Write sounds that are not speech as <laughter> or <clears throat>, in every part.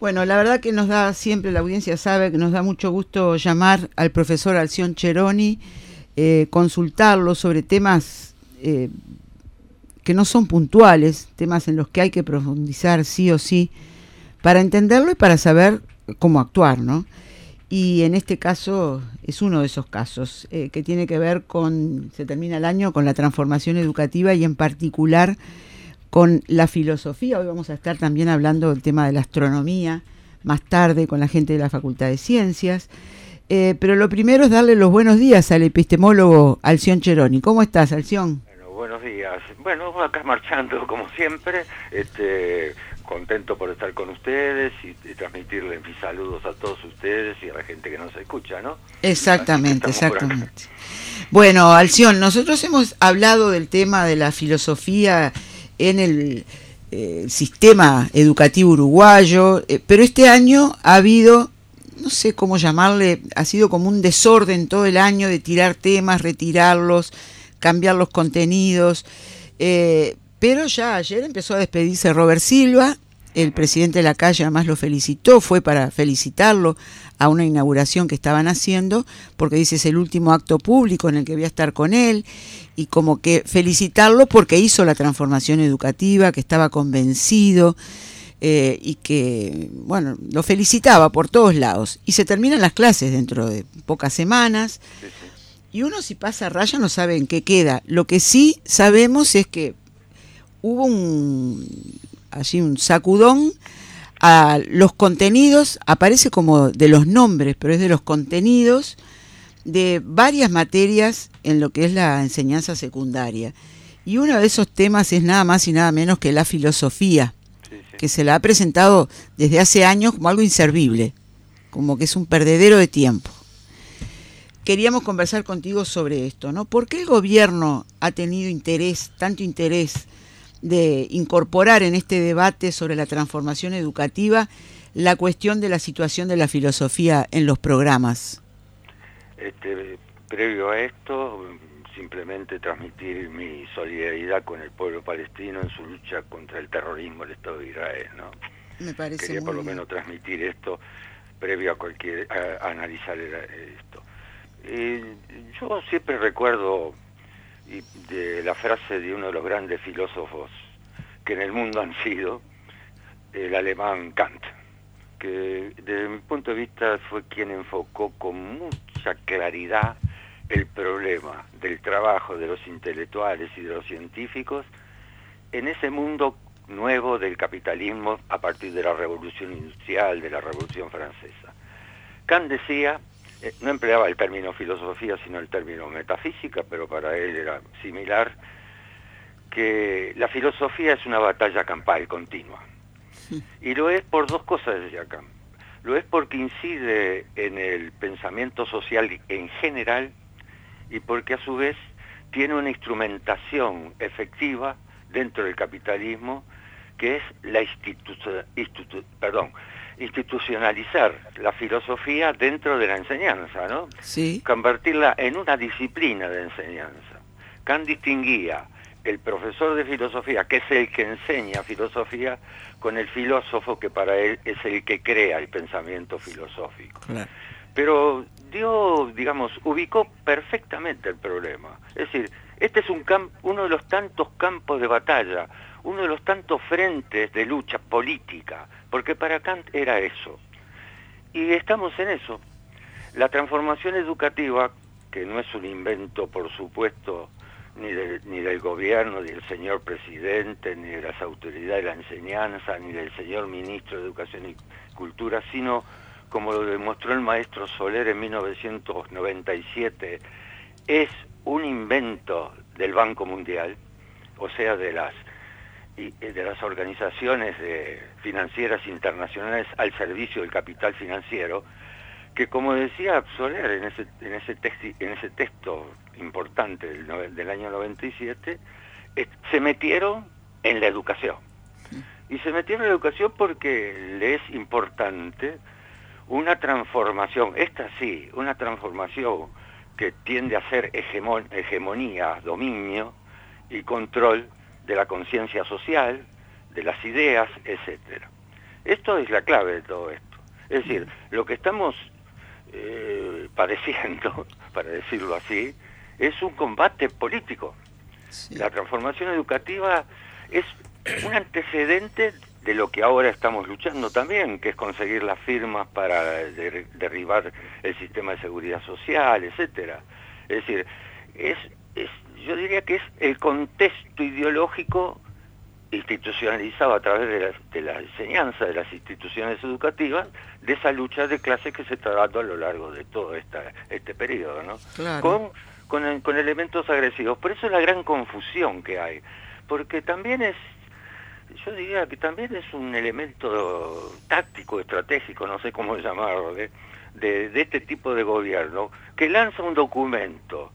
Bueno, la verdad que nos da siempre, la audiencia sabe que nos da mucho gusto llamar al profesor Alción Cheroni, eh, consultarlo sobre temas eh, que no son puntuales, temas en los que hay que profundizar sí o sí, para entenderlo y para saber cómo actuar, ¿no? Y en este caso es uno de esos casos eh, que tiene que ver con, se termina el año, con la transformación educativa y en particular con la filosofía. Hoy vamos a estar también hablando del tema de la astronomía, más tarde con la gente de la Facultad de Ciencias. Eh, pero lo primero es darle los buenos días al epistemólogo Alción Cheroni. ¿Cómo estás, Alción? Bueno, buenos días. Bueno, acá marchando <laughs> como siempre, este, contento por estar con ustedes y, transmitirles mis saludos a todos ustedes y a la gente que nos escucha, ¿no? Exactamente, exactamente. Bueno, Alción, nosotros hemos hablado del tema de la filosofía en el eh, sistema educativo uruguayo, eh, pero este año ha habido, no sé cómo llamarle, ha sido como un desorden todo el año de tirar temas, retirarlos, cambiar los contenidos, eh, pero ya ayer empezó a despedirse Robert Silva, el presidente de la calle además lo felicitó, fue para felicitarlo a una inauguración que estaban haciendo, porque dice es el último acto público en el que voy a estar con él, y como que felicitarlo porque hizo la transformación educativa, que estaba convencido eh, y que, bueno, lo felicitaba por todos lados. Y se terminan las clases dentro de pocas semanas. Y uno si pasa raya no sabe en qué queda. Lo que sí sabemos es que hubo un allí un sacudón a los contenidos, aparece como de los nombres, pero es de los contenidos de varias materias en lo que es la enseñanza secundaria. Y uno de esos temas es nada más y nada menos que la filosofía, que se la ha presentado desde hace años como algo inservible, como que es un perdedero de tiempo. Queríamos conversar contigo sobre esto, ¿no? ¿Por qué el gobierno ha tenido interés, tanto interés, de incorporar en este debate sobre la transformación educativa la cuestión de la situación de la filosofía en los programas? Este, previo a esto, simplemente transmitir mi solidaridad con el pueblo palestino en su lucha contra el terrorismo del Estado de Israel. ¿no? Me parece Quería por lo menos transmitir esto previo a cualquier analizar esto. yo siempre recuerdo de la frase de uno de los grandes filósofos que en el mundo han sido, el alemán Kant, que desde mi punto de vista fue quien enfocó con mucha claridad el problema del trabajo de los intelectuales y de los científicos en ese mundo nuevo del capitalismo a partir de la revolución industrial, de la revolución francesa. Kant decía eh, no empleaba el término filosofía, sino el término metafísica, pero para él era similar, que la filosofía es una batalla campal continua. <laughs> Y lo es por dos cosas, decía. Lo es porque incide en el pensamiento social en general y porque a su vez tiene una instrumentación efectiva dentro del capitalismo que es la institu perdón, institucionalizar la filosofía dentro de la enseñanza, ¿no? Sí. Convertirla en una disciplina de enseñanza. Kant distinguía el profesor de filosofía, que es el que enseña filosofía, con el filósofo que para él es el que crea el pensamiento filosófico. Pero dio, digamos, ubicó perfectamente el problema. Es decir, este es un uno de los tantos campos de batalla uno de los tantos frentes de lucha política, porque para Kant era eso. Y estamos en eso. La transformación educativa, que no es un invento, por supuesto, ni, ni del gobierno, ni del señor presidente, ni de las autoridades de la enseñanza, ni del señor ministro de Educación y Cultura, sino, como lo demostró el maestro Soler en 1997, es un invento del Banco Mundial, o sea, de las de las organizaciones financieras internacionales al servicio del capital financiero, que como decía Soler en ese, en ese, en ese texto importante del, del año 97, se metieron en la educación. Y se metieron en la educación porque le es importante una transformación, esta sí, una transformación que tiende a ser hegemonía, dominio y control de la conciencia social, de las ideas, etc. Esto es la clave de todo esto. Es decir, lo que estamos eh, padeciendo, <laughs> para decirlo así, es un combate político. La transformación educativa es un antecedente de lo que ahora estamos luchando también, que es conseguir las firmas para derribar el sistema de seguridad social, etcétera. Es decir, es, yo diría que es el contexto ideológico institucionalizado a través de la, de la, enseñanza de las instituciones educativas de esa lucha de clases que se está dando a lo largo de todo esta, este periodo, ¿no? Con, con, con elementos agresivos. Por eso es la gran confusión que hay, porque también es yo diría que también es un elemento táctico, estratégico, no sé cómo <laughs> llamarlo, de, de, este tipo de gobierno, que lanza un documento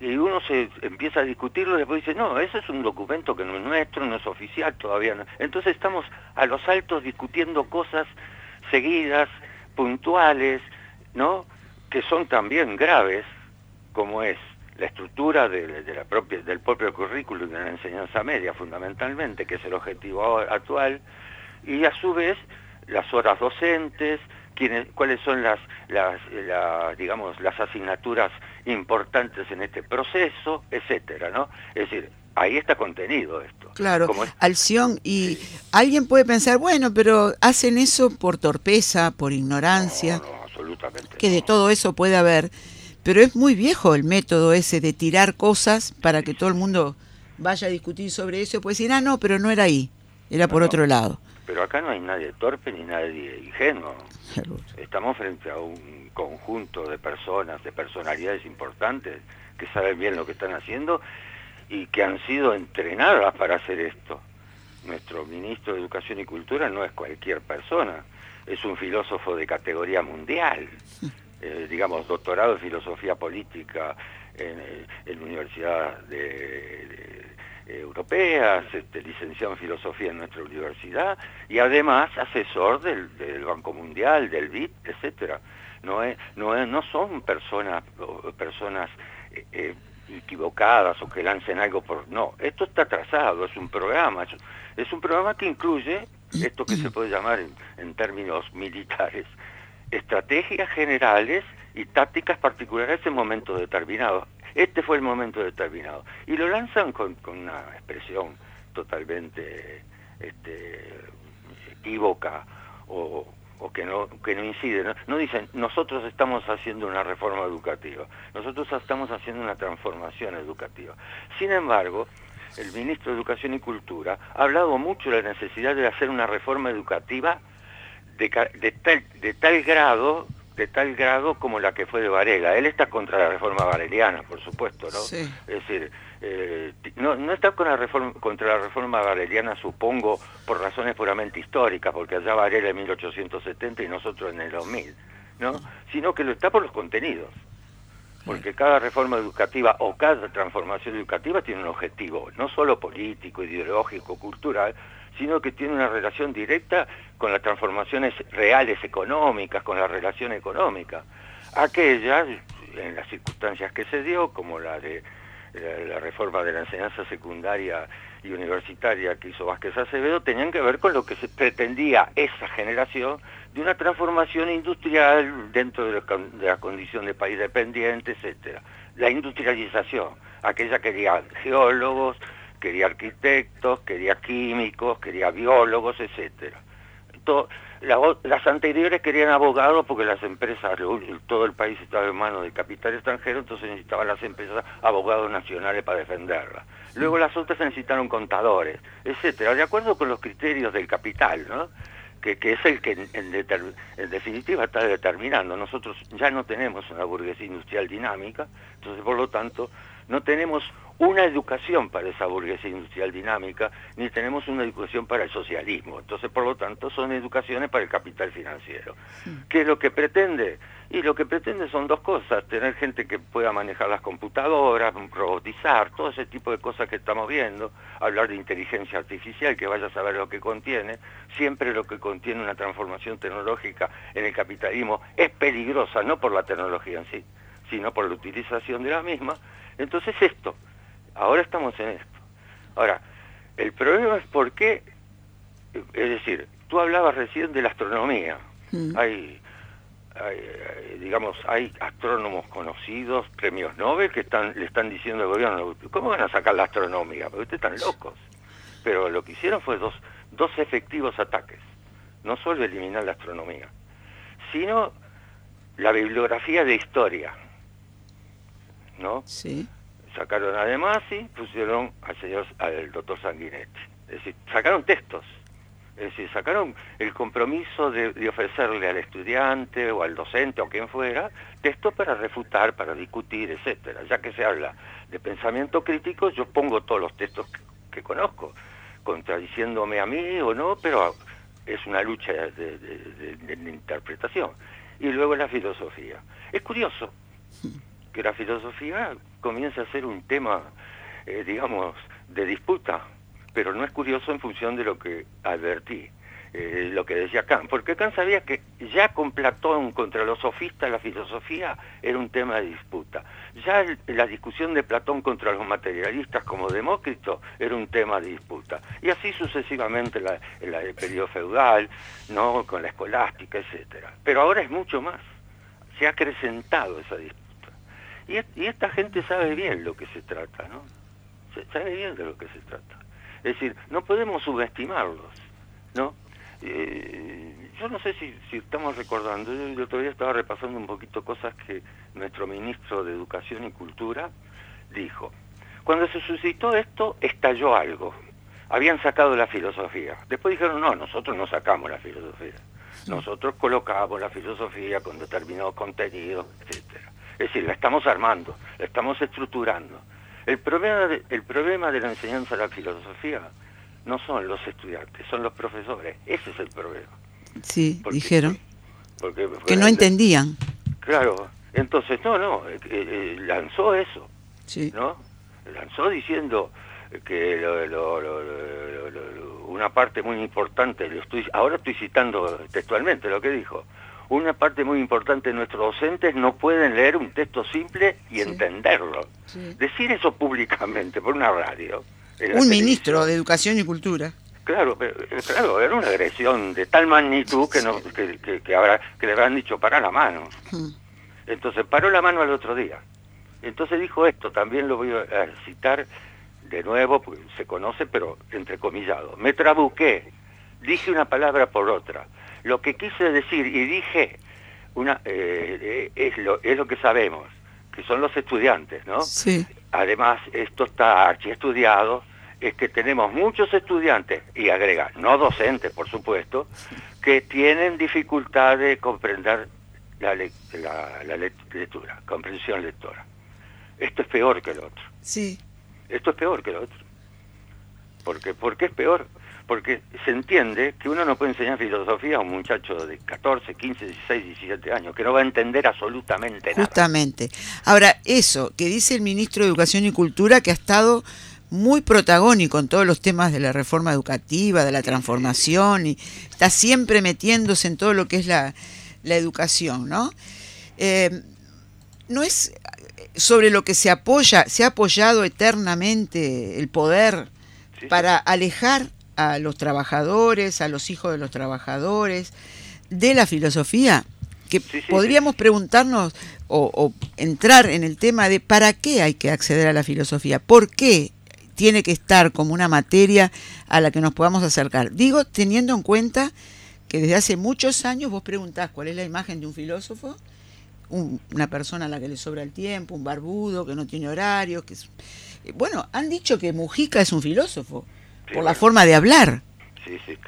y uno se empieza a discutirlo y después dice, no, ese es un documento que no es nuestro, no es oficial todavía. No. Entonces estamos a los altos discutiendo cosas seguidas, puntuales, ¿no? Que son también graves, como es la estructura de, propia, del propio currículum de la enseñanza media, fundamentalmente, que es el objetivo actual, y a su vez las horas docentes, quiénes, cuáles son las, las, digamos, las asignaturas importantes en este proceso, etcétera, ¿no? Es decir, ahí está contenido esto. Claro, Alción, y alguien puede pensar, bueno, pero hacen eso por torpeza, por ignorancia. No, no, absolutamente. Que de todo eso puede haber pero es muy viejo el método ese de tirar cosas para que todo el mundo vaya a discutir sobre eso. Pues decir, ah, no, pero no era ahí, era por otro lado. Pero acá no hay nadie torpe ni nadie ingenuo. Estamos frente a un conjunto de personas, de personalidades importantes que saben bien lo que están haciendo y que han sido entrenadas para hacer esto. Nuestro ministro de Educación y Cultura no es cualquier persona, es un filósofo de categoría mundial. <laughs> Eh, digamos, doctorado en filosofía política en, eh, la Universidad de, Europeas, este, licenciado en filosofía en nuestra universidad y además asesor del, Banco Mundial, del BID, etcétera. No, es, no, no son personas, personas eh, equivocadas o que lancen algo por... No, esto está trazado, es un programa, es, un programa que incluye esto que se puede llamar en términos militares estrategias generales y tácticas particulares en momentos determinados. Este fue el momento determinado. Y lo lanzan con, una expresión totalmente este, equívoca o, que, no, que no incide. ¿no? dicen, nosotros estamos haciendo una reforma educativa, nosotros estamos haciendo una transformación educativa. Sin embargo, el ministro de Educación y Cultura ha hablado mucho de la necesidad de hacer una reforma educativa de, tal, grado de tal grado como la que fue de Varela. Él está contra la reforma vareliana, por supuesto, ¿no? Es decir, eh, no, no está con la reforma, contra la reforma vareliana, supongo, por razones puramente históricas, porque allá Varela en 1870 y nosotros en el 2000, ¿no? Sino que lo está por los contenidos. Porque cada reforma educativa o cada transformación educativa tiene un objetivo, no solo político, ideológico, cultural, sino que tiene una relación directa con las transformaciones reales económicas, con la relación económica. Aquellas, en las circunstancias que se dio, como la de la, reforma de la enseñanza secundaria y universitaria que hizo Vázquez Acevedo, tenían que ver con lo que se pretendía esa generación de una transformación industrial dentro de la, condición de país dependiente, etcétera. La industrialización, aquella quería geólogos, quería arquitectos, quería químicos, quería biólogos, etcétera. las anteriores querían abogados porque las empresas, todo el país estaba en manos de capital extranjero, entonces necesitaban las empresas abogados nacionales para defenderla. Luego las otras necesitaron contadores, etcétera, de acuerdo con los criterios del capital, ¿no? Que, es el que en, definitiva está determinando. Nosotros ya no tenemos una burguesía industrial dinámica, entonces por lo tanto no tenemos una educación para esa burguesía industrial dinámica, ni tenemos una educación para el socialismo. Entonces, por lo tanto, son educaciones para el capital financiero. ¿Qué es lo que pretende? Y lo que pretende son dos cosas, tener gente que pueda manejar las computadoras, robotizar, todo ese tipo de cosas que estamos viendo, hablar de inteligencia artificial, que vaya a saber lo que contiene, siempre lo que contiene una transformación tecnológica en el capitalismo es peligrosa, no por la tecnología en sí, sino por la utilización de la misma. Entonces esto, Ahora estamos en esto. Ahora, el problema es por qué, es decir, tú hablabas recién de la astronomía. Mm. Hay, digamos, hay astrónomos conocidos, premios Nobel, que están, le están diciendo al gobierno, ¿cómo van a sacar la astronomía? Porque ustedes están locos. Pero lo que hicieron fue dos, dos efectivos ataques. No solo eliminar la astronomía, sino la bibliografía de historia. ¿No? Sí. Sacaron además y pusieron al señor, al doctor Sanguinetti. Es decir, sacaron textos es decir, sacaron el compromiso de, ofrecerle al estudiante o al docente o quien fuera textos para refutar, para discutir, etcétera. Ya que se habla de pensamiento crítico, yo pongo todos los textos que, conozco, contradiciéndome a mí o no, pero es una lucha de, interpretación. Y luego la filosofía. Es curioso que la filosofía comience a ser un tema, eh, digamos, de disputa pero no es curioso en función de lo que advertí, eh, lo que decía Kant, porque Kant sabía que ya con Platón contra los sofistas la filosofía era un tema de disputa, ya la discusión de Platón contra los materialistas como Demócrito era un tema de disputa, y así sucesivamente en, el periodo feudal, no con la escolástica, etcétera. Pero ahora es mucho más, se ha acrecentado esa disputa. Y, y esta gente sabe bien lo que se trata, ¿no? sabe bien de lo que se trata. Es decir, no podemos subestimarlos, ¿no? Eh, yo no sé si, si estamos recordando, yo, todavía estaba repasando un poquito cosas que nuestro ministro de Educación y Cultura dijo. Cuando se suscitó esto, estalló algo. Habían sacado la filosofía. Después dijeron, no, nosotros no sacamos la filosofía. Nosotros colocamos la filosofía con determinados contenidos, etcétera. Es decir, la estamos armando, la estamos estructurando. El problema, de, el problema de la enseñanza de la filosofía no son los estudiantes, son los profesores. Ese es el problema. Sí, dijeron. que no entendían. Claro, entonces, no, no, eh, eh, lanzó eso. Sí. ¿No? Lanzó diciendo que una parte muy importante, lo estoy, ahora estoy citando textualmente lo que dijo, una parte muy importante de nuestros docentes no pueden leer un texto simple y entenderlo. Decir eso públicamente por una radio. Un ministro de Educación y Cultura. Claro, pero, eh, claro, era una agresión de tal magnitud que, no, que, que, habrá, que le habrán dicho para la mano. Hmm. Entonces paró la mano al otro día. Entonces dijo esto, también lo voy a citar de nuevo, porque se conoce, pero entrecomillado. Me trabuqué, dije una palabra por otra. Lo que quise decir y dije una, eh, es, lo, es lo que sabemos, que son los estudiantes, ¿no? Sí. Además, esto está archi estudiado, es que tenemos muchos estudiantes, y agrega, no docentes, por supuesto, que tienen dificultad de comprender la, la, lectura, comprensión lectora. Esto es peor que lo otro. Sí. Esto es peor que lo otro. Porque, ¿Por qué es peor? Porque se entiende que uno no puede enseñar filosofía a un muchacho de 14, 15, 16, 17 años, que no va a entender absolutamente nada. Justamente. Ahora, eso que dice el ministro de Educación y Cultura, que ha estado muy protagónico en todos los temas de la reforma educativa, de la transformación, y está siempre metiéndose en todo lo que es la, educación, ¿no? Eh, no es sobre lo que se apoya, se ha apoyado eternamente el poder para alejar a los trabajadores, a los hijos de los trabajadores, de la filosofía, que podríamos preguntarnos o, entrar en el tema de para qué hay que acceder a la filosofía, por qué tiene que estar como una materia a la que nos podamos acercar. Digo, teniendo en cuenta que desde hace muchos años vos preguntás cuál es la imagen de un filósofo, una persona a la que le sobra el tiempo, un barbudo, que no tiene horario, que bueno, han dicho que Mujica es un filósofo por la forma de hablar,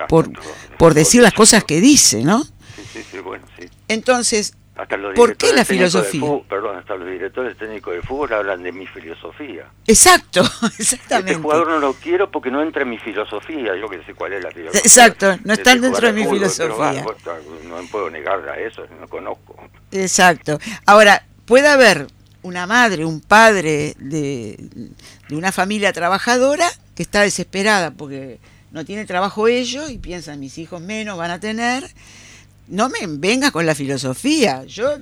por, por decir las cosas que dice, ¿no? Sí, sí, bueno, sí. Entonces, ¿por qué la filosofía? perdón, hasta los directores técnicos de fútbol hablan de mi filosofía. Exacto, <laughs> exactamente. Este jugador no lo quiero porque no entra en mi filosofía, yo que sé cuál es la filosofía. Exacto, no están dentro de mi filosofía. no me puedo negar a eso, no conozco. Exacto. Ahora, puede haber una madre, un padre de, de una familia trabajadora que está desesperada porque no tiene trabajo ellos y piensan mis hijos menos van a tener, no me venga con la filosofía. Yo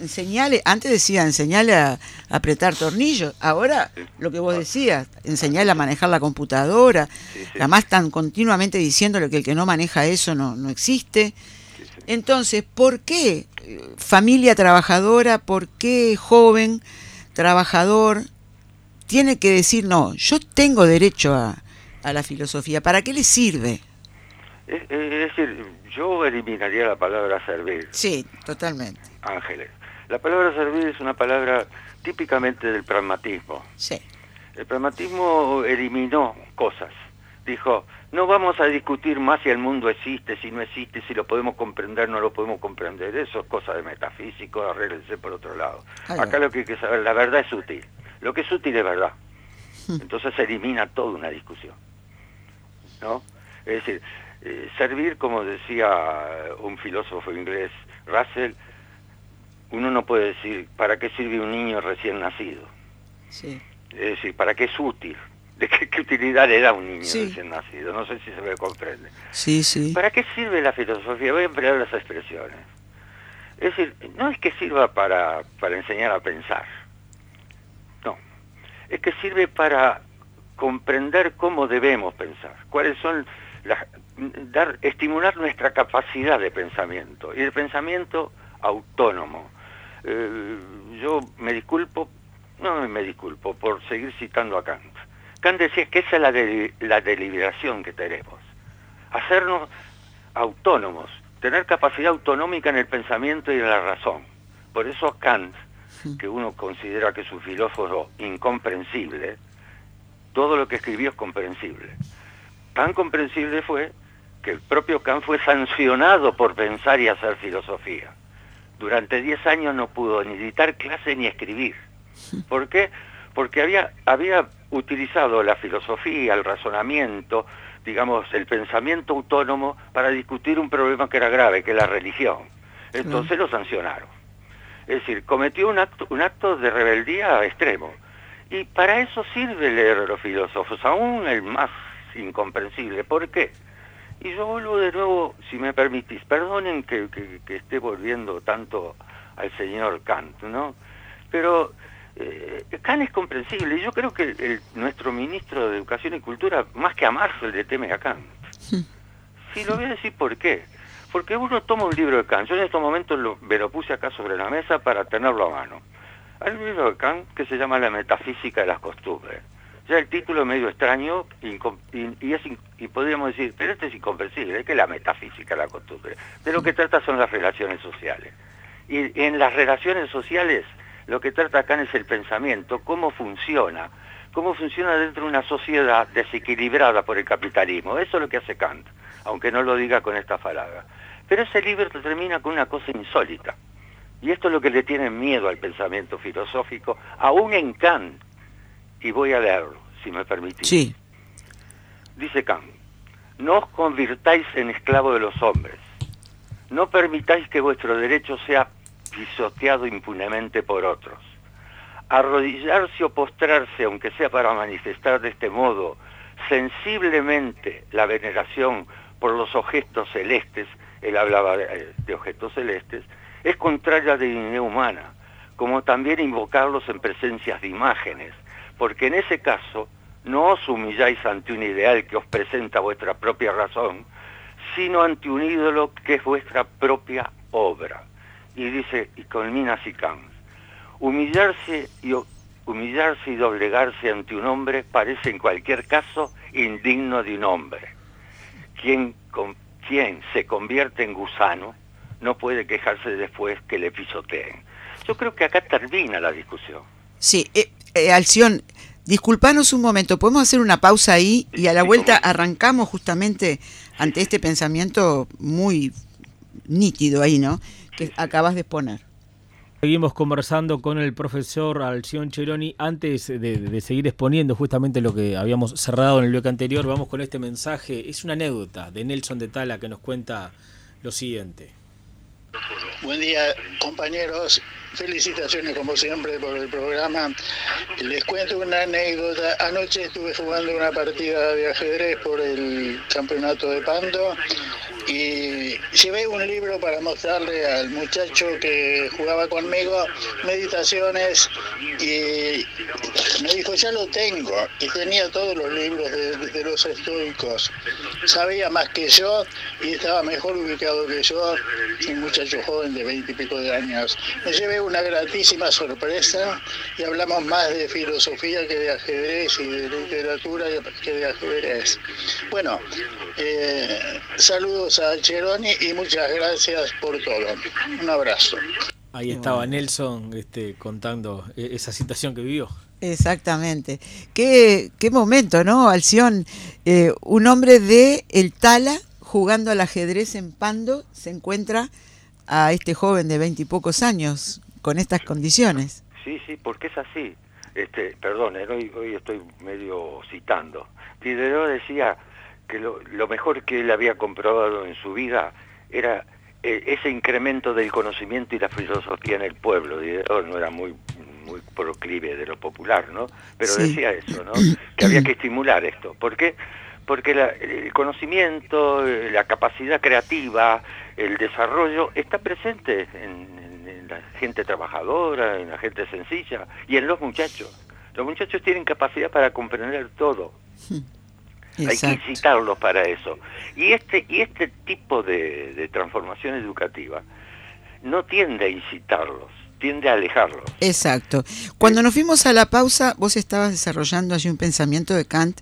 enseñale, antes decía enseñale a, apretar tornillos, ahora lo que vos decías, enseñale a manejar la computadora. Además están continuamente diciéndole que el que no maneja eso no, no existe. Entonces, ¿por qué familia trabajadora, por qué joven trabajador tiene que decir, no, yo tengo derecho a, a la filosofía? ¿Para qué le sirve? Es, decir, yo eliminaría la palabra servir. Sí, totalmente. Ángeles. La palabra servir es una palabra típicamente del pragmatismo. Sí. El pragmatismo eliminó cosas. Dijo, no vamos a discutir más si el mundo existe, si no existe, si lo podemos comprender, no lo podemos comprender. Eso es cosa de metafísico, arréglense por otro lado. Acá lo que hay que saber, la verdad es útil. Lo que es útil es verdad. Hmm. Entonces se elimina toda una discusión. ¿No? Es decir, eh, servir, como decía un filósofo inglés, Russell, uno no puede decir, ¿para qué sirve un niño recién nacido? Sí. Es decir, ¿para qué es útil? <laughs> ¿De qué, utilidad le da un niño recién nacido? No sé si se me comprende. Sí, sí. ¿Para qué sirve la filosofía? Voy a emplear las expresiones. Es decir, no es que sirva para, para enseñar a pensar. Es que sirve para comprender cómo debemos pensar, cuáles son las, estimular nuestra capacidad de pensamiento y de pensamiento autónomo. Eh, yo me disculpo, no me disculpo por seguir citando a Kant. Kant decía que esa es la deliberación que tenemos, hacernos autónomos, tener capacidad autonómica en el pensamiento y en la razón. Por eso Kant, que uno considera que es un filósofo incomprensible, todo lo que escribió es comprensible. Tan comprensible fue que el propio Kant fue sancionado por pensar y hacer filosofía. Durante 10 años no pudo ni editar clase ni escribir. ¿Por qué? Porque había, había utilizado la filosofía, el razonamiento, digamos, el pensamiento autónomo para discutir un problema que era grave, que es la religión. Entonces lo sancionaron. Es decir, cometió un acto, un acto de rebeldía extremo. Y para eso sirve leer a los filósofos, aún el más incomprensible. ¿Por qué? Y yo vuelvo de nuevo, si me permitís, perdonen que, esté volviendo tanto al señor Kant, ¿no? Pero eh, Kant es comprensible. Yo creo que nuestro ministro de Educación y Cultura, más que a Marx, le teme a Kant. Sí, lo voy a decir por qué. Porque uno toma un libro de Kant. Yo en estos momentos lo, me lo puse acá sobre la mesa para tenerlo a mano. Hay un libro de Kant que se llama La metafísica de las costumbres ya el título medio extraño y, y, podríamos decir, pero este es incomprensible, es que la metafísica, la costumbre. De lo que trata son las relaciones sociales. Y en las relaciones sociales lo que trata acá es el pensamiento, cómo funciona, cómo funciona dentro de una sociedad desequilibrada por el capitalismo. Eso es lo que hace Kant, aunque no lo diga con esta palabra. Pero ese libro termina con una cosa insólita. Y esto es lo que le tiene miedo al pensamiento filosófico, aún en Kant, y voy a leerlo, si me permitís. Sí. Dice Kant, no os convirtáis en esclavos de los hombres, no permitáis que vuestro derecho sea pisoteado impunemente por otros. Arrodillarse o postrarse, aunque sea para manifestar de este modo sensiblemente la veneración por los objetos celestes, él hablaba de, de objetos celestes, es contraria la dignidad humana, como también invocarlos en presencias de imágenes, porque en ese caso no os humilláis ante un ideal que os presenta vuestra propia razón, sino ante un ídolo que es vuestra propia obra. Y dice, y culmina Kant, humillarse y, humillarse y doblegarse ante un hombre parece en cualquier caso indigno de un hombre. Quien, quien se convierte en gusano no puede quejarse después que le pisoteen. Yo creo que acá termina la discusión. Sí, eh, eh, Alción, disculpanos un momento, podemos hacer una pausa ahí y a la vuelta arrancamos justamente ante este pensamiento muy nítido ahí, ¿no? Que acabas de exponer. Seguimos conversando con el profesor Alción Cheroni. Antes de, seguir exponiendo justamente lo que habíamos cerrado en el bloque anterior, vamos con este mensaje. Es una anécdota de Nelson de Tala que nos cuenta lo siguiente. Buen día, compañeros. Felicitaciones, como siempre, por el programa. Les cuento una anécdota. Anoche estuve jugando una partida de ajedrez por el campeonato de Pando y llevé un libro para mostrarle al muchacho que jugaba conmigo, meditaciones, y me dijo, ya lo tengo, y tenía todos los libros de, los estoicos. Sabía más que yo y estaba mejor ubicado que yo, un muchacho joven de veinte y pico de años. Me llevé una gratísima sorpresa y hablamos más de filosofía que de ajedrez y de literatura que de ajedrez. Bueno, eh, saludos a Cheroni y muchas gracias por todo. Un abrazo. Ahí estaba Nelson este, contando eh, esa situación que vivió. Exactamente. Qué, qué momento, ¿no, Alción? Eh, un hombre de El Tala jugando al ajedrez en Pando se encuentra a este joven de veintipocos años con estas condiciones. Sí, sí, porque es así. Este, perdón, hoy, hoy estoy medio citando. Diderot decía que lo, mejor que él había comprobado en su vida era eh, ese incremento del conocimiento y la filosofía en el pueblo. Diderot no era muy muy proclive de lo popular, ¿no? Pero decía eso, ¿no? <clears throat> Que había que estimular esto. ¿Por qué? Porque el conocimiento, la capacidad creativa, el desarrollo está presente en, en, la gente trabajadora, en la gente sencilla y en los muchachos. Los muchachos tienen capacidad para comprender todo. Hay que incitarlos para eso. Y este, y este tipo de, transformación educativa no tiende a incitarlos, tiende a alejarlos. Exacto. Cuando nos fuimos a la pausa, vos estabas desarrollando allí un pensamiento de Kant,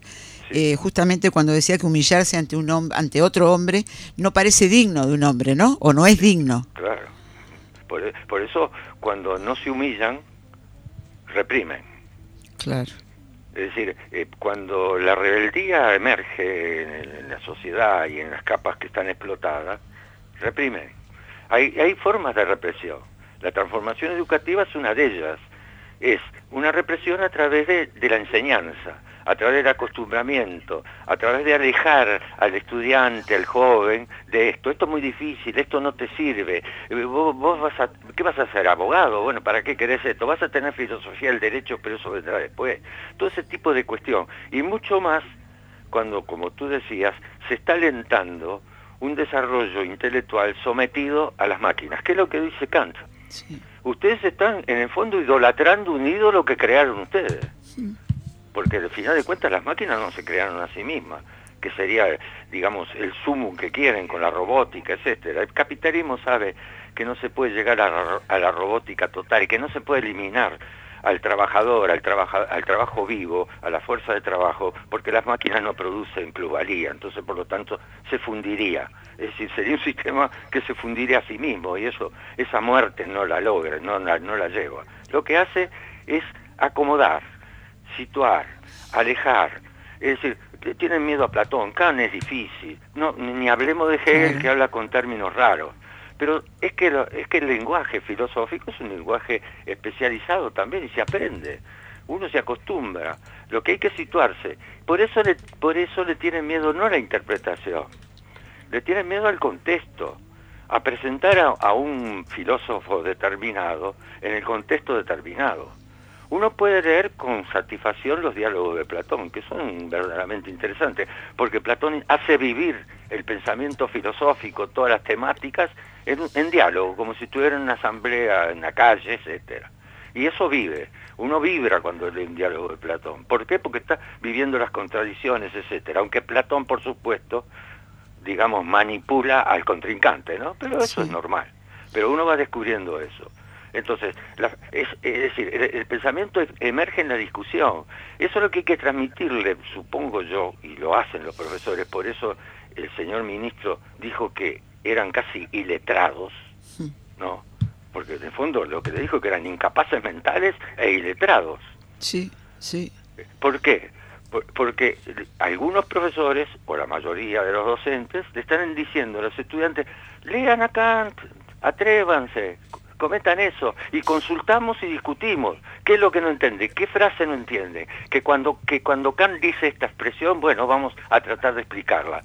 eh, justamente cuando decía que humillarse ante, un hombre, ante otro hombre no parece digno de un hombre, ¿no? O no es digno. Claro. Por, por eso, cuando no se humillan, reprimen. Claro. Es decir, eh, cuando la rebeldía emerge en, la sociedad y en las capas que están explotadas, reprimen. Hay, hay formas de represión. La transformación educativa es una de ellas. Es una represión a través de la enseñanza a través del acostumbramiento, a través de alejar al estudiante, al joven, de esto. Esto es muy difícil, esto no te sirve. Eh, vos, vas a, ¿Qué vas a ser? ¿Abogado? Bueno, ¿para qué querés esto? Vas a tener filosofía del derecho, pero eso vendrá después. Todo ese tipo de cuestión. Y mucho más cuando, como tú decías, se está alentando un desarrollo intelectual sometido a las máquinas, ¿Qué es lo que dice Kant. Ustedes están, en el fondo, idolatrando un ídolo que crearon ustedes porque al final de cuentas las máquinas no se crearon a sí mismas, que sería, digamos, el sumo que quieren con la robótica, etcétera. El capitalismo sabe que no se puede llegar a, la robótica total, que no se puede eliminar al trabajador, al, al trabajo vivo, a la fuerza de trabajo, porque las máquinas no producen plusvalía, entonces por lo tanto se fundiría. Es decir, sería un <laughs> sistema que se fundiría a sí mismo y eso, esa muerte no la logra, no no la lleva. Lo que hace es acomodar, situar, alejar. Es decir, tienen miedo a Platón, Kant es difícil, no, ni hablemos de Hegel que habla con términos raros. Pero es que, es que el lenguaje filosófico es un lenguaje especializado también y se aprende. Uno se acostumbra. Lo que hay que situarse. Por eso le, por eso le tienen miedo no a la interpretación, le tienen miedo al contexto, a presentar a un filósofo determinado en el contexto determinado uno puede leer con satisfacción los diálogos de Platón, que son verdaderamente interesantes, porque Platón hace vivir el pensamiento filosófico, todas las temáticas, en, diálogo, como si estuviera en una asamblea en la calle, etcétera. Y eso vive, uno vibra cuando lee un diálogo de Platón. ¿Por qué? Porque está viviendo las contradicciones, etcétera. Aunque Platón, por supuesto, digamos, manipula al contrincante, ¿no? Pero eso es normal. Pero uno va descubriendo eso. Entonces, es, decir, el, pensamiento emerge en la discusión. Eso es lo que hay que transmitirle, supongo yo, y lo hacen los profesores, por eso el señor ministro dijo que eran casi iletrados, ¿no? Porque en el fondo lo que le dijo que eran incapaces mentales e iletrados. Sí, sí. ¿Por qué? porque algunos profesores, o la mayoría de los docentes, le están diciendo a los estudiantes, lean a Kant, atrévanse, cometan eso y consultamos y discutimos qué es lo que no entiende, qué frase no entiende, que cuando, que cuando Kant dice esta expresión, bueno, vamos a tratar de explicarla.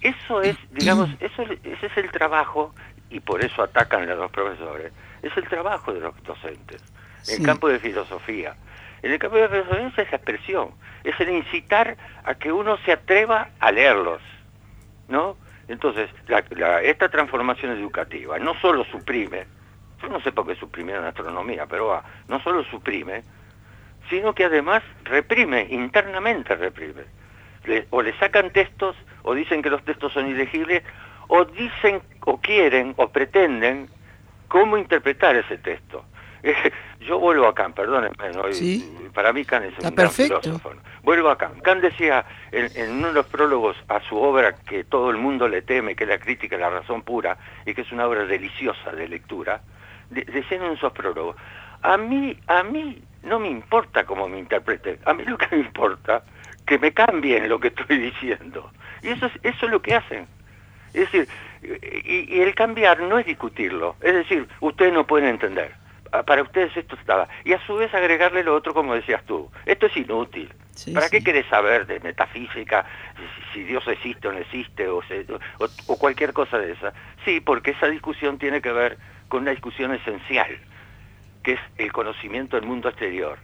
Eso es, <clears throat> digamos, eso, ese es el trabajo, y por eso atacan a los profesores, es el trabajo de los docentes, en el campo de filosofía. En el campo de filosofía es la expresión, es el incitar a que uno se atreva a leerlos, ¿no? Es Entonces, esta transformación educativa no solo suprime, yo no sé por qué suprimieron astronomía, pero va, no solo suprime, sino que además reprime, internamente reprime. o le sacan textos, o dicen que los textos son ilegibles, o dicen, o quieren, o pretenden cómo interpretar ese texto. <laughs> Yo vuelvo a Kant, perdónenme, para mí Kant es un gran filósofo. Vuelvo a Kant. Kant decía en, uno de los prólogos a su obra que todo el mundo le teme, que es la crítica la razón pura, y que es una obra deliciosa de lectura, decía en esos prólogos, a mí, a mí no me importa cómo me interprete, a mí lo que me importa que me cambien lo que estoy diciendo. Y eso es, eso es lo que hacen. Es decir, y, y el cambiar no es discutirlo, es decir, ustedes no pueden entender Ah, para ustedes esto estaba. Y a su vez agregarle lo otro como decías tú. Esto es inútil. ¿Para qué querés saber de metafísica, si, Dios existe o no existe, o, o, cualquier cosa de esa? Sí, porque esa discusión tiene que ver con una discusión esencial, que es el conocimiento del mundo exterior.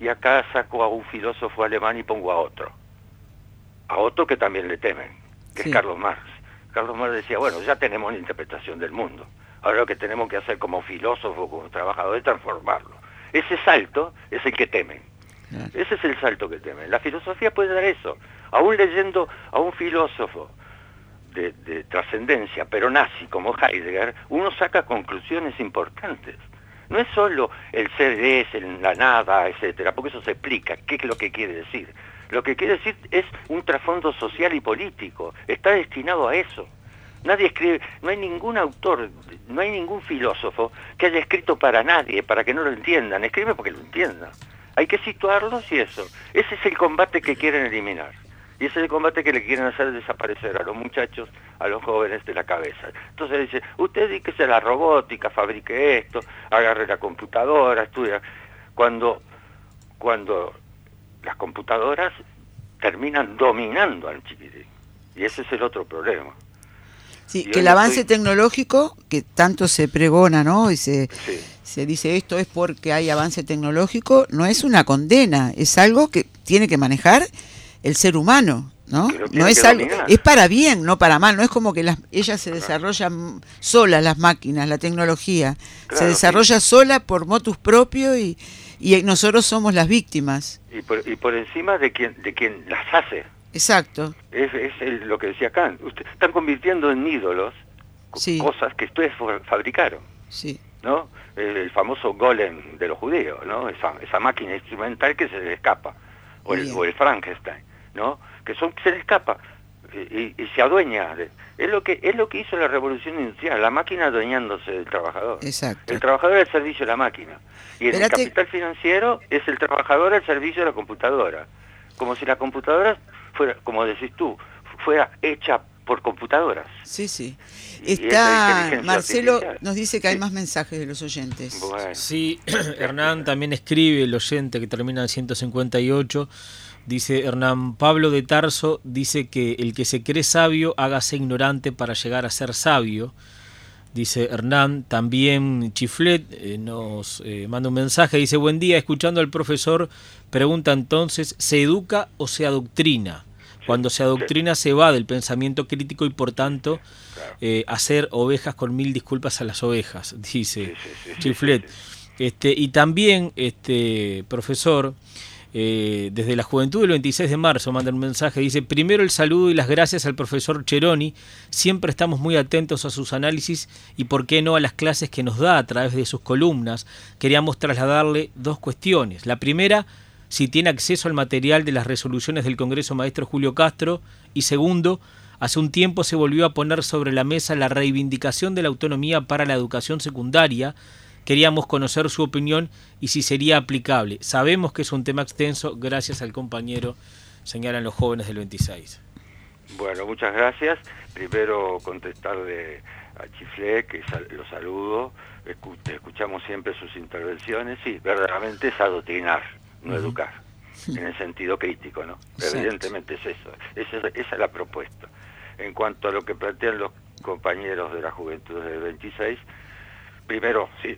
Y acá saco a un filósofo alemán y pongo a otro. A otro que también le temen, que es Carlos Marx. Carlos Marx decía, bueno, ya tenemos la interpretación del mundo Ahora lo que tenemos que hacer como filósofo, como trabajador, es transformarlo. Ese salto es el que temen. Ese es el salto que temen. La filosofía puede dar eso. Aún leyendo a un filósofo de, trascendencia, pero nazi como Heidegger, uno saca conclusiones importantes. No es solo el ser es, el, la nada, etcétera, porque eso se explica, qué es lo que quiere decir. Lo que quiere decir es un trasfondo social y político. Está destinado a eso. Nadie escribe, no hay ningún autor, no hay ningún filósofo que haya escrito para nadie, para que no lo entiendan. Escribe porque lo entiendan. Hay que situarlos y eso. Ese es el combate que quieren eliminar. Y ese es el combate que le quieren hacer desaparecer a los muchachos, a los jóvenes de la cabeza. Entonces dice, usted dedíquese a la robótica, fabrique esto, agarre la computadora, estudia. Cuando, cuando las computadoras terminan dominando al chiquitín. Y ese es el otro problema. Sí, que el avance tecnológico, que tanto se pregona, ¿no? Y se, se dice esto es porque hay avance tecnológico, no es una condena, es algo que tiene que manejar el ser humano, ¿no? No es algo, es para bien, no para mal, no es como que las, ellas se desarrollan solas las máquinas, la tecnología, se desarrolla sola por motus propio y, y nosotros somos las víctimas. Y por, y por encima de quien, de quien las hace. Exacto. Es, es lo que decía Kant. Usted, están convirtiendo en ídolos cosas que ustedes fabricaron. Sí. ¿No? El, famoso golem de los judíos, ¿no? Esa, esa máquina instrumental que se le escapa. O el, o el, Frankenstein, ¿no? Que son, se le escapa y, se adueña. es lo que es lo que hizo la revolución industrial, la máquina adueñándose del trabajador. Exacto. El trabajador al servicio de la máquina. Y el capital financiero es el trabajador al servicio de la computadora. Como si la computadora fuera, como decís tú, fuera hecha por computadoras. Sí, sí. Está Marcelo nos dice que hay más mensajes de los oyentes. Sí, <clears throat> Hernán también escribe el oyente que termina en 158. Dice Hernán Pablo de Tarso dice que el que se cree sabio hágase ignorante para llegar a ser sabio. Dice Hernán, también Chiflet eh, nos eh, manda un mensaje, dice, buen día, escuchando al profesor, pregunta entonces, ¿se educa o se adoctrina? Cuando se adoctrina se va del pensamiento crítico y por tanto eh, hacer ovejas con mil disculpas a las ovejas, <laughs> dice Chiflet. Este, y también, este profesor, eh, desde la juventud del 26 de marzo manda un mensaje, dice, primero el saludo y las gracias al profesor Cheroni, siempre estamos muy atentos a sus análisis y por qué no a las clases que nos da a través de sus columnas. Queríamos trasladarle dos cuestiones. La primera, si tiene acceso al material de las resoluciones del Congreso Maestro Julio Castro y segundo, hace un tiempo se volvió a poner sobre la mesa la reivindicación de la autonomía para la educación secundaria, Queríamos conocer su opinión y si sería aplicable. Sabemos que es un tema extenso, gracias al compañero, señalan los jóvenes del 26. Bueno, muchas gracias. Primero contestarle a Chiflé, que lo saludo, escuchamos siempre sus intervenciones, sí, verdaderamente es adoctrinar, no educar, en el sentido crítico, ¿no? Evidentemente es eso, esa, esa es la propuesta. En cuanto a lo que plantean los compañeros de la juventud del 26, primero, sí,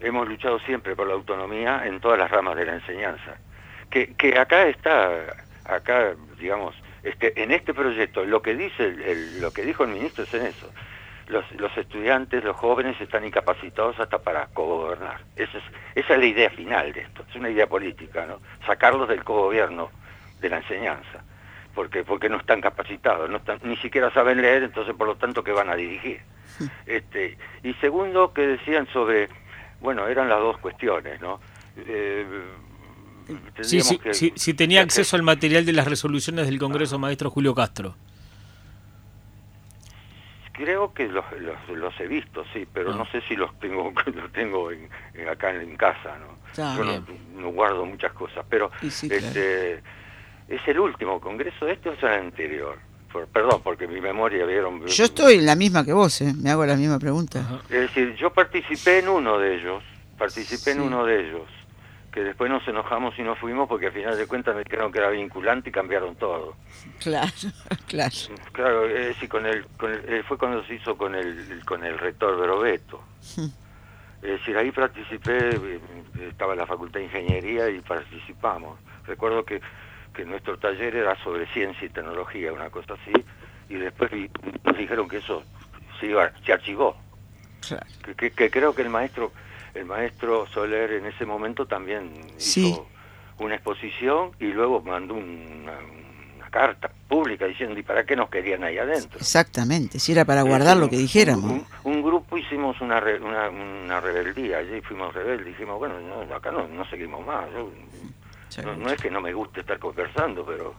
hemos luchado siempre por la autonomía en todas las ramas de la enseñanza. Que, que acá está, acá, digamos, este, en este proyecto, lo que dice lo que dijo el ministro es en eso. Los, los, estudiantes, los jóvenes están incapacitados hasta para cogobernar. Esa es, esa es la idea final de esto, es una idea política, ¿no? Sacarlos del cogobierno de la enseñanza, porque, porque no están capacitados, no están, ni siquiera saben leer, entonces por lo tanto que van a dirigir. Este, y segundo, que decían sobre, bueno, eran las dos cuestiones, ¿no? Eh, sí, sí, si tenía acceso al material de las resoluciones del Congreso, maestro Julio Castro. Creo que los, los, he visto, sí, pero no ah. sé si los tengo <laughs> los tengo en, acá en, casa, ¿no? Yo no, guardo muchas cosas, pero este, es el último Congreso, este o es el anterior. Perdón, porque mi memoria vieron... Yo estoy en la misma que vos, ¿eh? me hago la misma pregunta. Es decir, yo participé en uno de ellos, participé en uno de ellos, que después nos enojamos y no fuimos porque al final de cuentas me dijeron que era vinculante y cambiaron todo. Claro, <laughs> claro. Claro, es con el, con eh, fue cuando se hizo con el, con el rector Brobeto. Hmm. Es decir, ahí participé, eh, estaba en la Facultad de Ingeniería y participamos. Recuerdo que, que nuestro taller era sobre ciencia y tecnología, una cosa así, y después nos dijeron que eso se, iba, se archivó. que, que creo que el maestro el maestro Soler en ese momento también hizo una exposición y luego mandó una, carta pública diciendo ¿y para qué nos querían ahí adentro? Exactamente, si era para guardar lo que dijéramos. Un, grupo hicimos una, una, rebeldía, allí fuimos rebeldes, dijimos, bueno, acá no, no seguimos más. No, es que no me guste estar conversando, pero...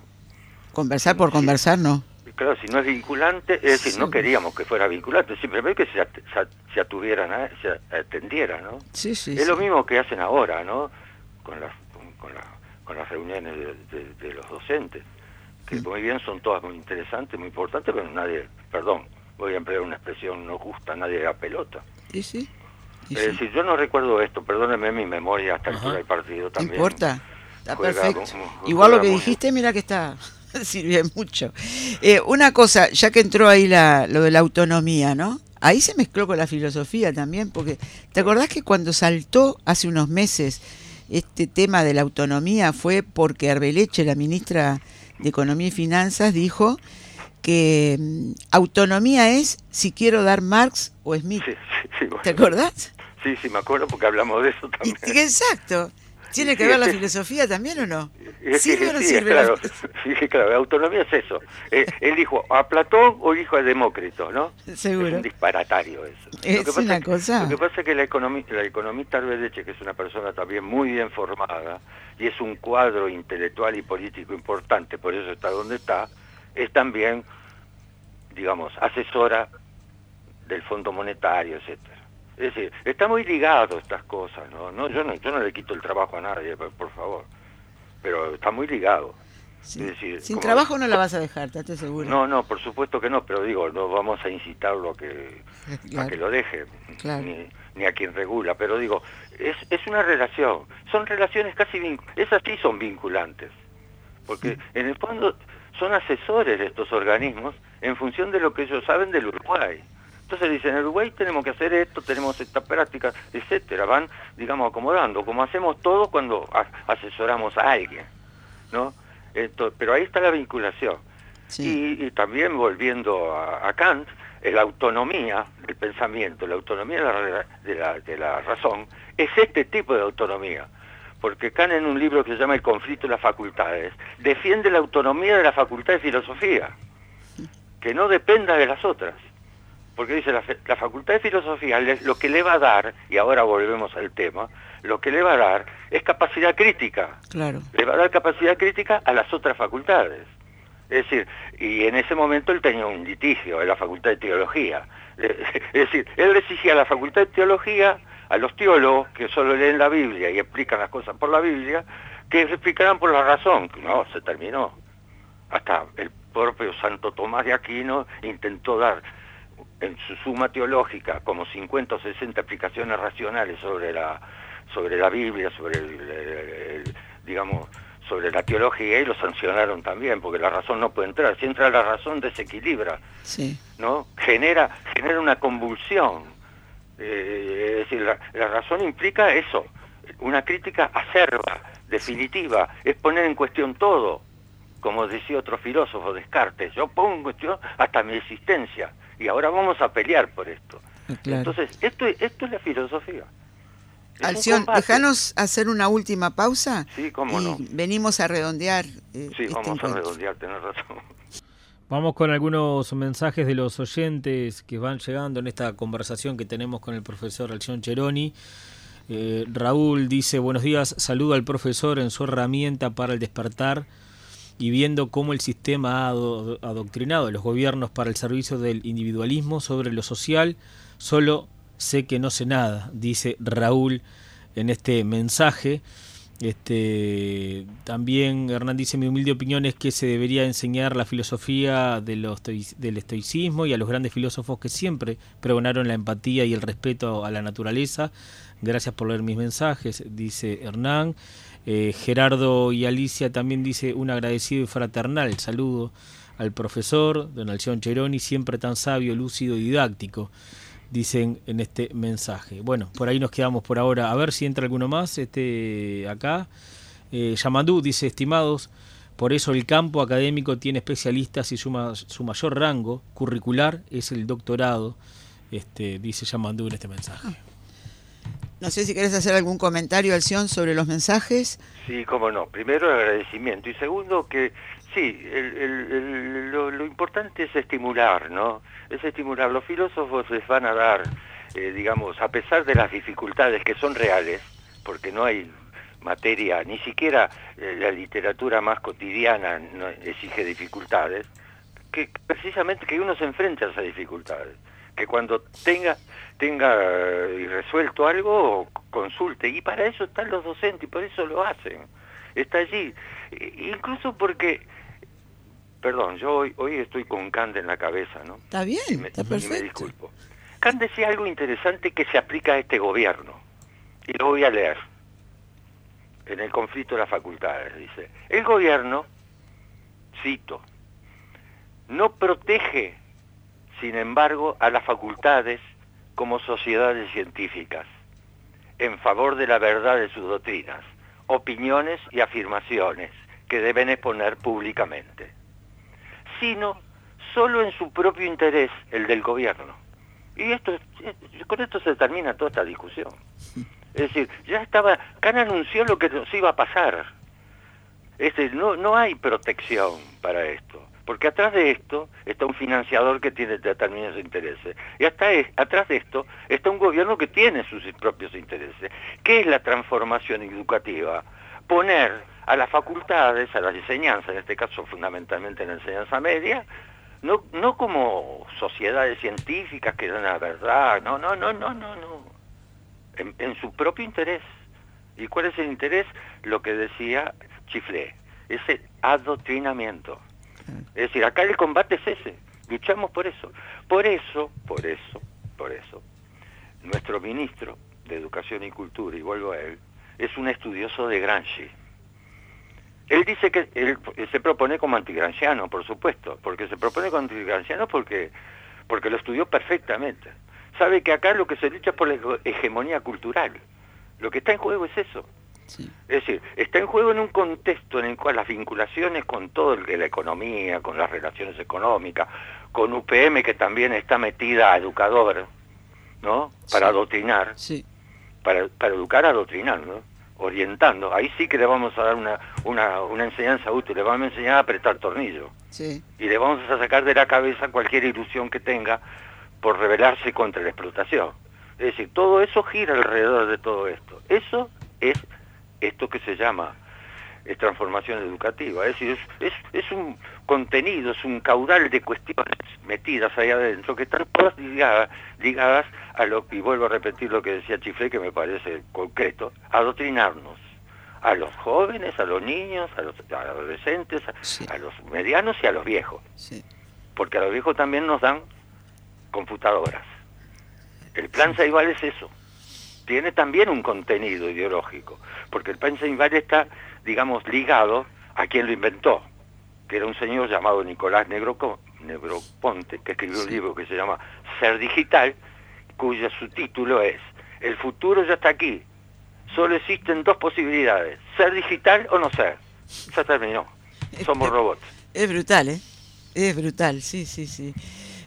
Conversar por conversar, no. Claro, si no es vinculante, es decir, no queríamos que fuera vinculante, simplemente que se, se, atuvieran, se atendiera, ¿no? Sí, sí, es lo mismo que hacen ahora, ¿no? Con las, con, con las reuniones de, los docentes, que mm. muy bien son todas muy interesantes, muy importantes, pero nadie, perdón, voy a emplear una expresión no justa, nadie da pelota. Sí, sí. es decir, yo no recuerdo esto, perdóneme mi memoria hasta el partido también. No importa, está perfecto. Igual lo que dijiste, mira que está <laughs> sirve mucho. Eh, una cosa, ya que entró ahí la, lo de la autonomía, ¿no? Ahí se mezcló con la filosofía también, porque ¿te acordás que cuando saltó hace unos meses este tema de la autonomía fue porque Arbeleche, la ministra de Economía y Finanzas, dijo que mm, autonomía es si quiero dar Marx o Smith. ¿Te acordás? Sí, sí, me acuerdo porque hablamos de eso también. exacto. ¿Tiene que ver la filosofía también o no? ¿Sirve o no sirve? Claro, <laughs> sí, claro, autonomía es eso. Eh, él dijo a Platón o dijo a Demócrito, ¿no? Seguro. Es un disparatario eso. Es una cosa. Lo que pasa es que la economista, la economista Arbedeche, que es una persona también muy bien formada, y es un cuadro intelectual y político importante, por eso está donde está, es también, digamos, asesora del Fondo Monetario, etcétera. Es decir, está muy ligado estas cosas, ¿no? no, yo, no yo no le quito el trabajo a nadie, por, favor, pero está muy ligado. Sin trabajo no la vas a dejar, te estoy seguro. No, no, por supuesto que no, pero digo, no vamos a incitarlo a que, <laughs> a que lo deje, ni, ni, a quien regula, pero digo, es, es una relación, son relaciones casi, esas sí son vinculantes, porque en el fondo son asesores de estos organismos en función de lo que ellos saben del Uruguay. Entonces dicen, en Uruguay tenemos que hacer esto, tenemos esta práctica, etcétera. Van, digamos, acomodando, como hacemos todo cuando asesoramos a alguien, ¿no? pero ahí está la vinculación. Y, también volviendo a, Kant, la autonomía del pensamiento, la autonomía de la, de la, razón, es este tipo de autonomía porque Kant en un libro que se llama El conflicto de las facultades, defiende la autonomía de la facultad de filosofía, que no dependa de las otras porque dice la, la Facultad de Filosofía lo que le va a dar, y ahora volvemos al tema, lo que le va a dar es capacidad crítica. Claro. Le va a dar capacidad crítica a las otras facultades. Es decir, y en ese momento él tenía un litigio en la Facultad de Teología. <laughs> Es decir, él exigía a la Facultad de Teología, a los teólogos que solo leen la Biblia y explican las cosas por la Biblia, que explicaran por la razón. No, se terminó. Hasta el propio Santo Tomás de Aquino intentó dar en su suma teológica como 50 o 60 aplicaciones racionales sobre la sobre la Biblia, sobre el, digamos sobre la teología y lo sancionaron también porque la razón no puede entrar, si entra la razón desequilibra, sí. ¿no? Genera genera una convulsión. Eh, es decir, la, la razón implica eso, una crítica acerba, definitiva, es poner en cuestión todo. como decía otro filósofo, Descartes, yo pongo en cuestión hasta mi existencia y ahora vamos a pelear por esto. Ah, claro. Entonces, esto, esto es la filosofía. Es Alción, déjanos hacer una última pausa Sí, cómo y no. venimos a redondear. eh, Sí, este vamos a redondear, tenés razón. Vamos con algunos mensajes de los oyentes que van llegando en esta conversación que tenemos con el profesor Alción Cheroni. Eh, Raúl dice, buenos días, saludo al profesor en su herramienta para el despertar y viendo cómo el sistema ha ado- adoctrinado a los gobiernos para el servicio del individualismo sobre lo social, solo sé que no sé nada, dice Raúl en este mensaje. Este, también Hernán dice, mi humilde opinión es que se debería enseñar la filosofía de los del estoicismo y a los grandes filósofos que siempre pregonaron la empatía y el respeto a la naturaleza. Gracias por leer mis mensajes, dice Hernán. Eh, Gerardo y Alicia también dice un agradecido y fraternal saludo al profesor, don Alción Cheroni, siempre tan sabio, lúcido y didáctico dicen en este mensaje. Bueno, por ahí nos quedamos por ahora. A ver si entra alguno más este acá. Eh, Yamandú dice, estimados, por eso el campo académico tiene especialistas y su, ma- su mayor rango curricular es el doctorado, este, dice Yamandú en este mensaje. No sé si querés hacer algún comentario, Alción, sobre los mensajes. Sí, cómo no. Primero agradecimiento y segundo que sí, el- el- el- lo, lo importante es estimular, ¿no? Es estimular. Los filósofos les van a dar, eh, digamos, a pesar de las dificultades que son reales, porque no hay materia, ni siquiera eh, la literatura más cotidiana no exige dificultades, que precisamente que uno se enfrente a esas dificultades, que cuando tenga tenga eh, resuelto algo consulte y para eso están los docentes y por eso lo hacen. Está allí, E- incluso porque perdón, yo hoy, hoy estoy con Kant en la cabeza, ¿no? Está bien, Y me, está y me disculpo. Kant decía algo interesante que se aplica a este gobierno. Y lo voy a leer. En el conflicto de las facultades, dice. El gobierno, cito, no protege, sin embargo, a las facultades como sociedades científicas, en favor de la verdad de sus doctrinas, opiniones y afirmaciones que deben exponer públicamente sino solo en su propio interés, el del gobierno. Y esto, eh, con esto se termina toda esta discusión. <laughs> Es decir, ya estaba, Kant anunció lo que nos iba a pasar. Es decir, no, no hay protección para esto, porque atrás de esto está un financiador que tiene determinados intereses. Y hasta atrás de esto está un gobierno que tiene sus propios intereses. ¿Qué es la transformación educativa? Poner a las facultades, a las enseñanzas, en este caso fundamentalmente en la enseñanza media, no, no como sociedades científicas que dan la verdad, no, no, no, no, no, no. En, en su propio interés. ¿Y cuál es el interés? Lo que decía Chiflé, es el adoctrinamiento. Es decir, acá el combate es ese, luchamos por eso. Por eso, por eso, por eso, nuestro ministro de Educación y Cultura, y vuelvo a él, es un estudioso de Gramsci. Él dice que él se propone como antigranchiano, por supuesto, porque se propone como antigranchiano porque, porque lo estudió perfectamente. Sabe que acá lo que se lucha es por la hegemonía cultural. Lo que está en juego es eso. Sí. Es decir, está en juego en un contexto en el cual las vinculaciones con todo el que la economía, con las relaciones económicas, con UPM que también está metida a educador, ¿no? Para Sí. adoctrinar, Sí, para, para educar adoctrinando, orientando. Ahí sí que le vamos a dar una, una, una enseñanza útil, le vamos a enseñar a apretar tornillos sí, y le vamos a sacar de la cabeza cualquier ilusión que tenga por rebelarse contra la explotación. Es decir, todo eso gira alrededor de todo esto. Eso es esto que se llama transformación educativa. Es decir, es, es, es un contenido, es un caudal de cuestiones metidas ahí adentro que están todas ligadas, ligadas a lo, y vuelvo a repetir lo que decía Chiflé, que me parece concreto, adoctrinarnos a los jóvenes, a los niños, a los adolescentes, a, Sí. a los medianos y a los viejos. sí. Porque a los viejos también nos dan computadoras. El plan Ceibal es eso. Tiene también un contenido ideológico, porque el Ceibal está, digamos, ligado a quien lo inventó, que era un señor llamado Nicolás Negroco- Negroponte, que escribió un libro que se llama Ser Digital, cuyo subtítulo es El futuro ya está aquí. Solo existen dos posibilidades, ser digital o no ser. Ya terminó. Somos robots. Es brutal, ¿eh? Es brutal, sí, sí, sí.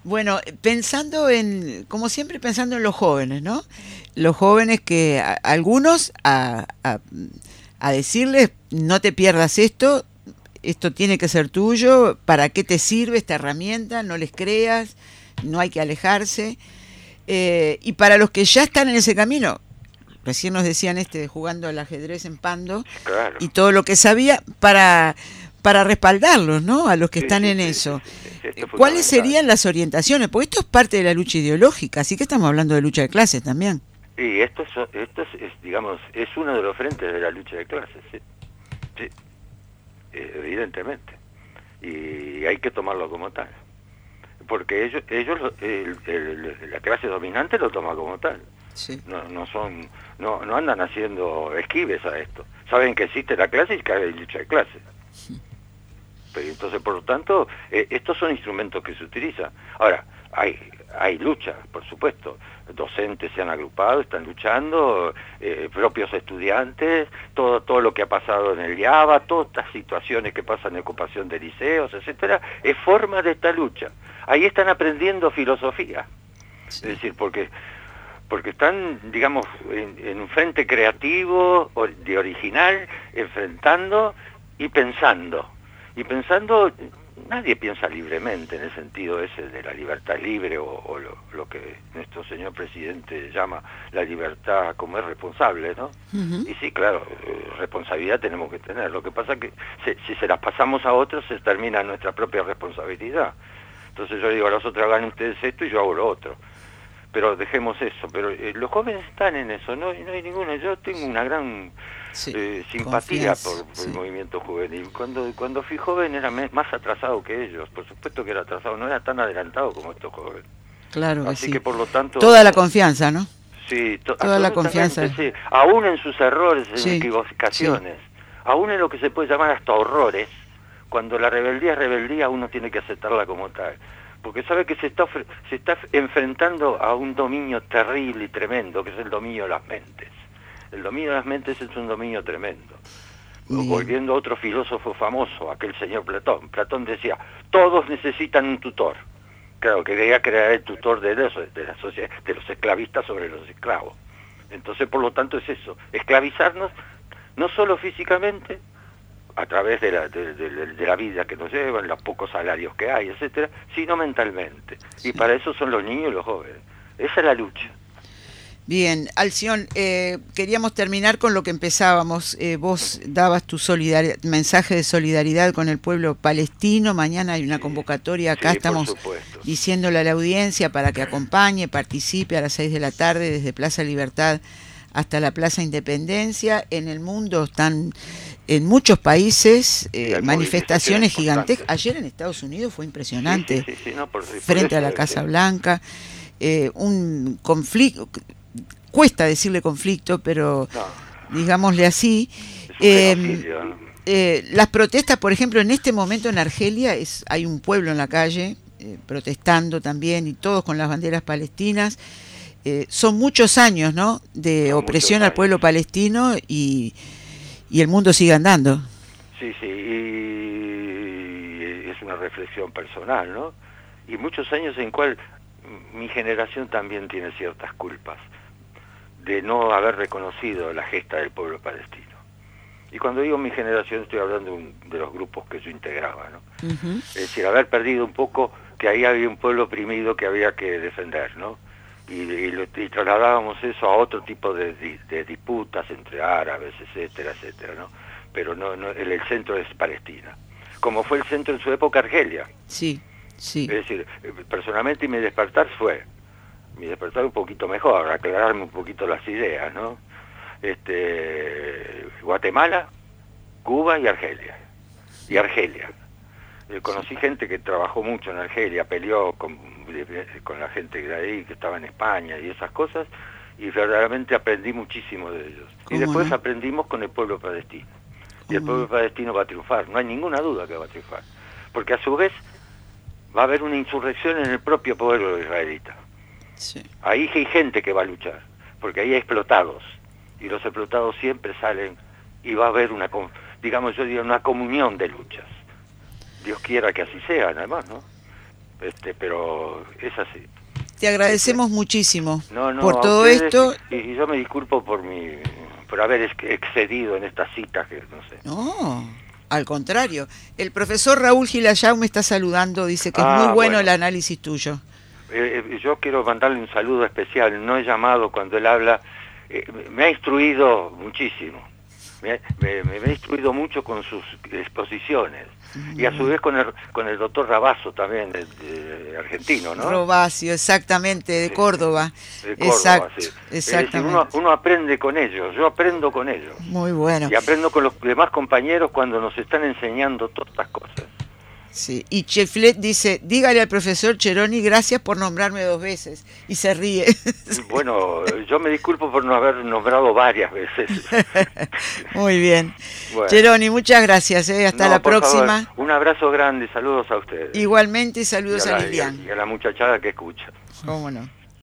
Bueno, pensando en, como siempre, pensando en los jóvenes, ¿no? Los jóvenes que algunos a, a, decirles, no te pierdas esto, esto tiene que ser tuyo, ¿para qué te sirve esta herramienta? No les creas, no hay que alejarse. Eh, y para los que ya están en ese camino, recién nos decían este jugando al ajedrez en Pando y todo lo que sabía, para para respaldarlos, ¿no? A los que están en eso. ¿Cuáles serían las orientaciones? Porque esto es parte de la lucha ideológica, así que estamos hablando de lucha de clases también. Y esto es, esto es, digamos, es uno de los frentes de la lucha de clases, sí, sí. Eh, evidentemente. Y hay que tomarlo como tal. Porque ellos, ellos la clase dominante lo toma como tal. Sí. No, no son, no, no andan haciendo esquives a esto. Saben que existe la clase y que hay lucha de clases. Entonces, por lo tanto, eh, estos son instrumentos que se utilizan. Ahora, hay, hay lucha, por supuesto. Docentes se han agrupado, están luchando, eh, propios estudiantes, todo, todo lo que ha pasado en el IABA, todas estas situaciones que pasan en ocupación de liceos, etcétera, es forma de esta lucha. Ahí están aprendiendo filosofía. Es decir, porque porque están, digamos, en, en, un frente creativo, de original, enfrentando y pensando y pensando, nadie piensa libremente en el sentido ese de la libertad libre o, lo, que nuestro señor presidente llama la libertad como es responsable, ¿no? Y sí, claro, eh, responsabilidad tenemos que tener. Lo que pasa es que si se las pasamos a otros se termina nuestra propia responsabilidad. Entonces yo digo a los otros hagan ustedes esto y yo hago lo otro. Pero dejemos eso. Pero eh, los jóvenes están en eso, no, no hay ninguno. Yo tengo una gran eh, simpatía por, el movimiento juvenil. Cuando, cuando fui joven era más atrasado que ellos, por supuesto que era atrasado, no era tan adelantado como estos jóvenes. Claro Así que por lo tanto... Toda la confianza, ¿no? Sí, toda la confianza. Sí. Aún en sus errores, en equivocaciones, aún en lo que se puede llamar hasta horrores, cuando la rebeldía es rebeldía, uno tiene que aceptarla como tal. Porque sabe que se está, se está enfrentando a un dominio terrible y tremendo, que es el dominio de las mentes. El dominio de las mentes es un dominio tremendo. Volviendo a otro filósofo famoso, aquel señor Platón. Platón decía, todos necesitan un tutor. Claro, que quería crear el tutor de, los, de, la sociedad, de los esclavistas sobre los esclavos. Entonces, por lo tanto, es eso, esclavizarnos no solo físicamente, a través de la, de, la vida que nos llevan, los pocos salarios que hay, etcétera, sino mentalmente. Y para eso son los niños y los jóvenes. Esa es la lucha. Bien, Alción, eh, queríamos terminar con lo que empezábamos. Eh, vos dabas tu mensaje de solidaridad con el pueblo palestino. Mañana hay una convocatoria. Acá estamos diciéndole a la audiencia para que acompañe, participe a las seis de la tarde desde Plaza Libertad hasta la Plaza Independencia. En el mundo están en muchos países eh, manifestaciones gigantescas. Ayer en Estados Unidos fue impresionante, frente a la Casa Blanca. un conflicto cuesta decirle conflicto, pero digámosle así. Em, eh, las protestas, por ejemplo, en este momento en Argelia es, hay un pueblo en la calle eh, protestando también y todos con las banderas palestinas. Eh, son muchos años ¿no? de opresión al pueblo palestino y, y el mundo sigue andando. Sí, sí, y es una reflexión personal, ¿no? Y muchos años en cual mi generación también tiene ciertas culpas de no haber reconocido la gesta del pueblo palestino. Y cuando digo mi generación estoy hablando de los grupos que yo integraba, ¿no? Es decir, haber perdido un poco que ahí había un pueblo oprimido que había que defender, ¿no? Y, trasladábamos eso a otro tipo de, disputas entre árabes, etcétera, etcétera, ¿no? Pero no, no el, centro es Palestina, como fue el centro en su época Argelia. Sí, sí. Es decir, eh, personalmente mi despertar fue mi despertar un poquito mejor, aclararme un poquito las ideas, ¿no? Este, Guatemala, Cuba y Argelia. Y Argelia. Eh, conocí gente que trabajó mucho en Argelia, peleó con, con la gente de ahí, que estaba en España y esas cosas, y verdaderamente aprendí muchísimo de ellos. Y después aprendimos con el pueblo palestino. Y el pueblo palestino va a triunfar, no hay ninguna duda que va a triunfar. Porque a su vez va a haber una insurrección en el propio pueblo israelita. Ahí hay gente que va a luchar, porque ahí hay explotados, y los explotados siempre salen y va a haber una, digamos yo digo, una comunión de luchas, Dios quiera que así sea, además, ¿no? Este, pero es así. Te agradecemos muchísimo No, no, por todo ustedes, esto. Y, y yo me disculpo por mi por haber ex- excedido en estas citas que no sé. No, al contrario. El profesor Raúl Gilayau me está saludando, dice que es Ah, muy bueno, bueno. el análisis tuyo. Eh, eh, yo quiero mandarle un saludo especial. No he llamado cuando él habla. eh, me ha instruido muchísimo. Me, me- me- me ha instruido mucho con sus exposiciones. Y a su vez con el, con el doctor Rabazo también, de, de argentino, ¿no? Robacio, exactamente, de Córdoba. De Córdoba, Exacto, sí. Es decir, exactamente. uno, uno aprende con ellos, yo aprendo con ellos. Muy bueno. Y aprendo con los demás compañeros cuando nos están enseñando todas estas cosas. Sí. Y Cheflet dice, dígale al profesor Cheroni gracias por nombrarme dos veces. Y se ríe. Bueno, yo me disculpo por no haber nombrado varias veces. <laughs> Muy bien. Bueno. Cheroni, muchas gracias. ¿eh? Hasta No, la próxima. favor, un abrazo grande, saludos a ustedes. Igualmente, saludos y a, a- Lilian. y a la muchachada que escucha. ¿Cómo no?